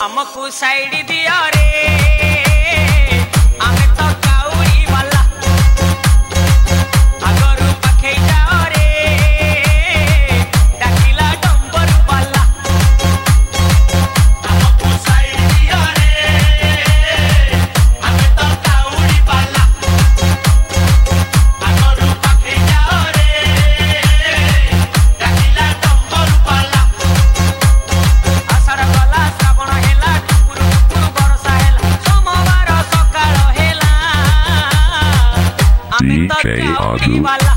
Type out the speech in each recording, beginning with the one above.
हमको साइड दिया रे K. Agu.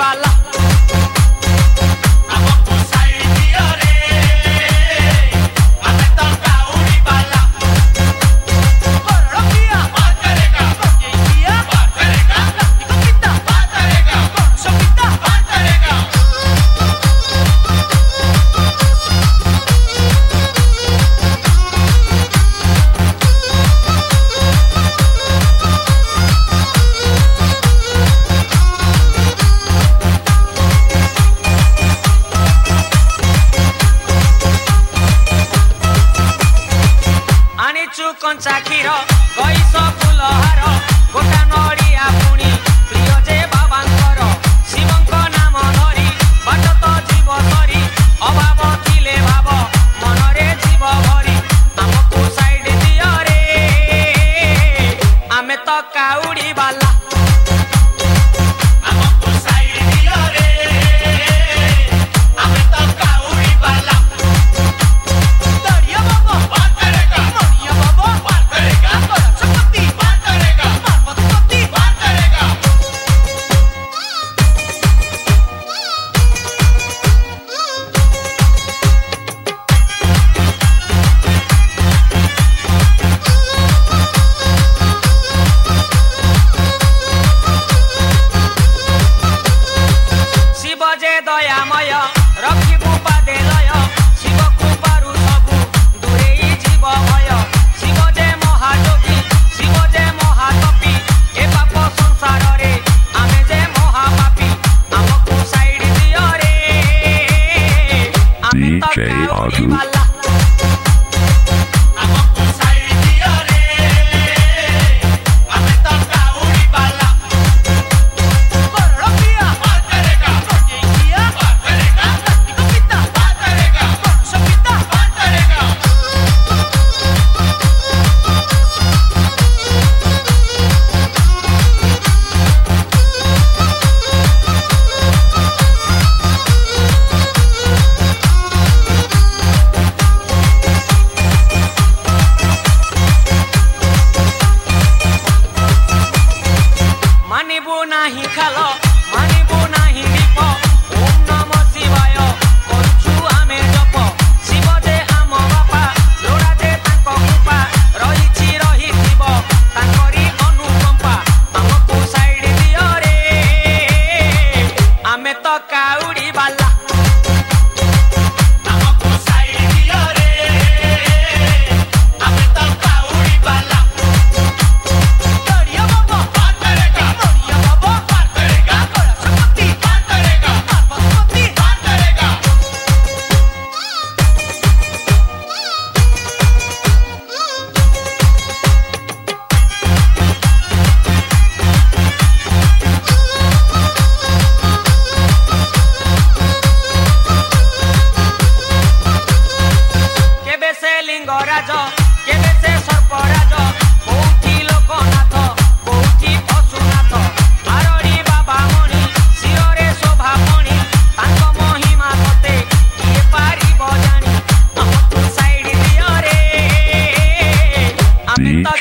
about life. कञ्चा खिर गइस फुलहार गोटा नडिया पुणी Viva la লিঙ্গরাজ কেবে সে সর্পরাজ। কৌঠি লোকনাথ কৌঠি পশুনাথ হারণী বাবা মণি শিরে শোভা মণি তাঙ্ক মহিমা মতে কিয়ে পারিব জানি। সাইড দিয়রে। আমি তো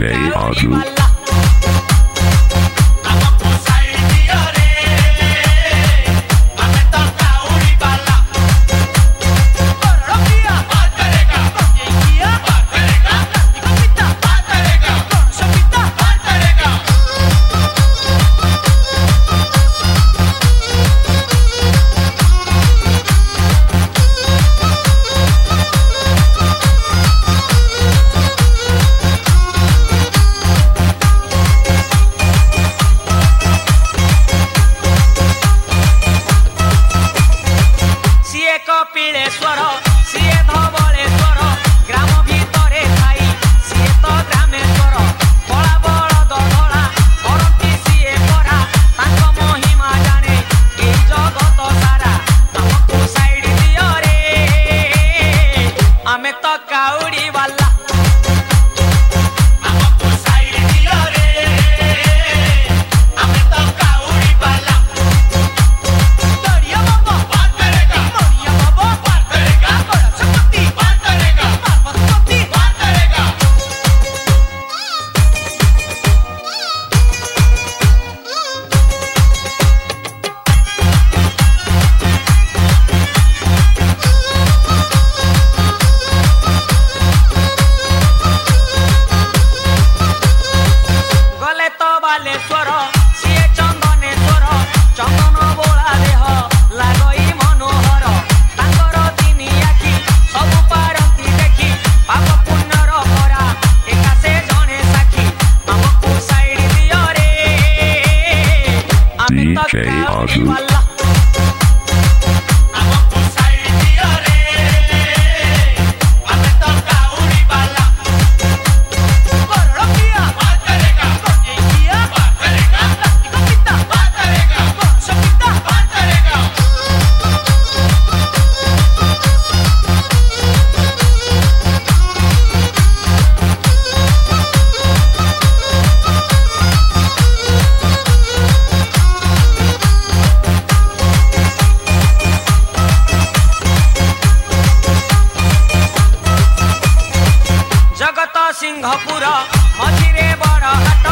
পুরা মঝিরে বড় হাট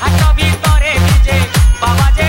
হাট ভিতরে ভিজে বাবা যে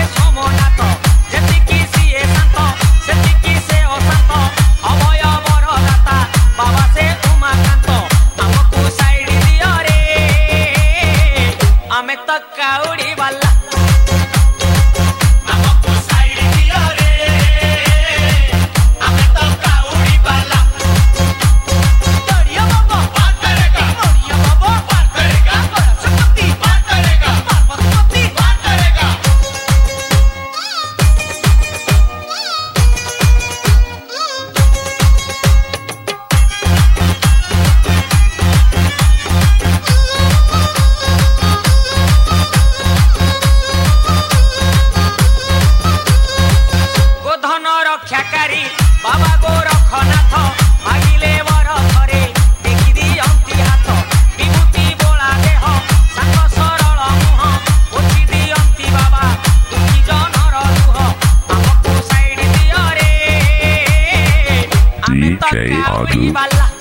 这一不一般了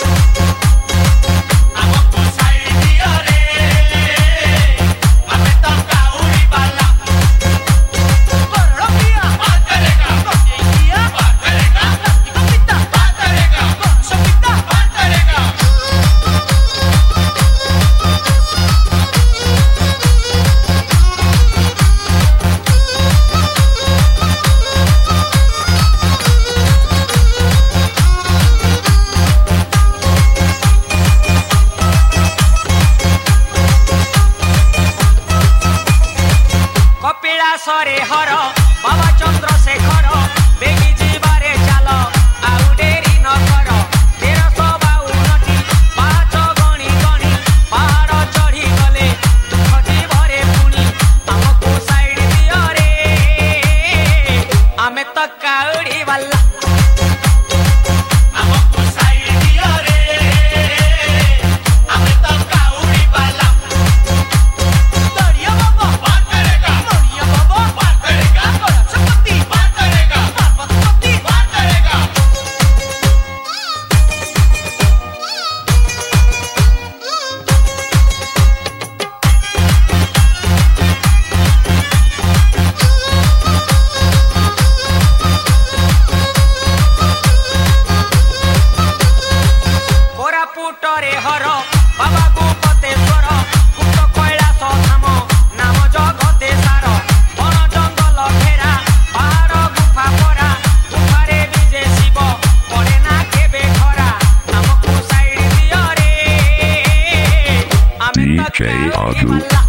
Madu.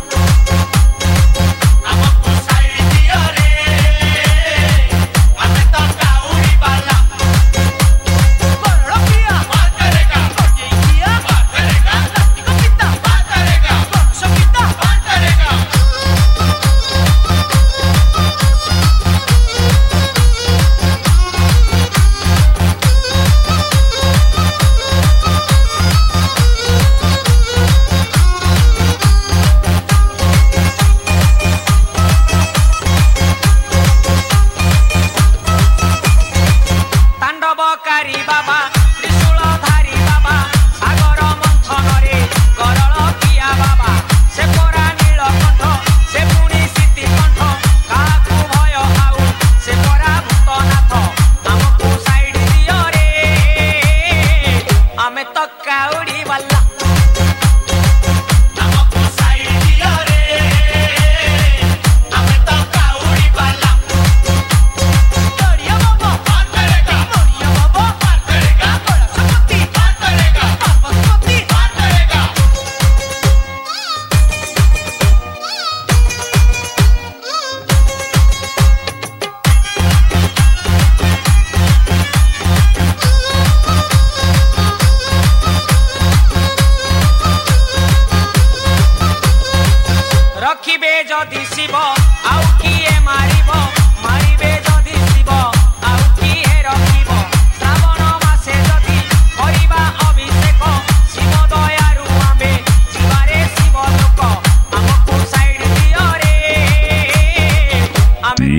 যদি শিৱ আৰু কিয়ে মাৰিব? মাৰিবে যদি শিৱ আৰু কিহে ৰখিব? শ্ৰাৱণ মাছে যদি কৰিবা অভিষেক শিৱ দয়াৰু আমি যিবাৰে শিৱ লোক আমাকো চাইড দিয়ৰে। আমি